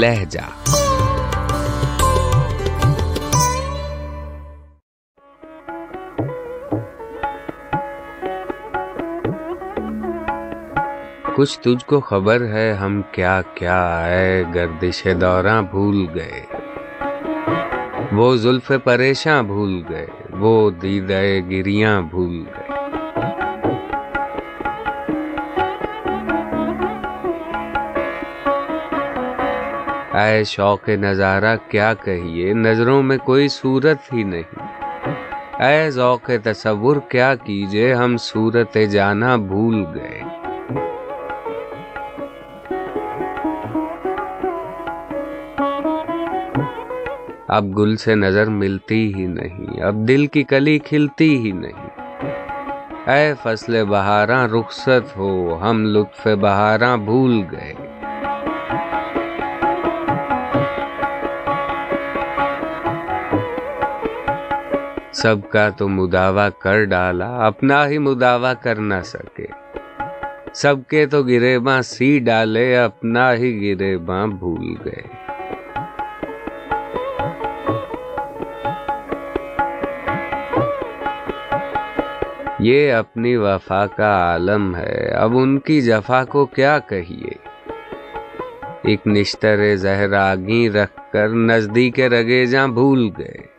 لہجہ۔ کچھ تجھ کو خبر ہے ہم کیا کیا ہے؟ گردش دوراں بھول گئے۔ وہ زلف پریشاں بھول گئے۔ وہ دیدے گریاں بھول گئے۔ اے شوق نظارہ، کیا کہیے؟ نظروں میں کوئی صورت ہی نہیں۔ اے ذوق تصور، کیا کیجیے؟ ہم صورت جانا بھول گئے۔ اب گل سے نظر ملتی ہی نہیں، اب دل کی کلی کھلتی ہی نہیں۔ اے فصل بہاراں، رخصت ہو، ہم لطف بہاراں بھول گئے۔ سب کا تو مداوع کر ڈالا، اپنا ہی مداوع کر نہ سکے۔ سب کے تو گرے باں سی ڈالے، اپنا ہی گرے باں بھول گئے۔ یہ اپنی وفا کا عالم ہے، اب ان کی جفا کو کیا کہیے؟ ایک نشتر زہر آگی رکھ کر نزدیک رگے جاں بھول گئے۔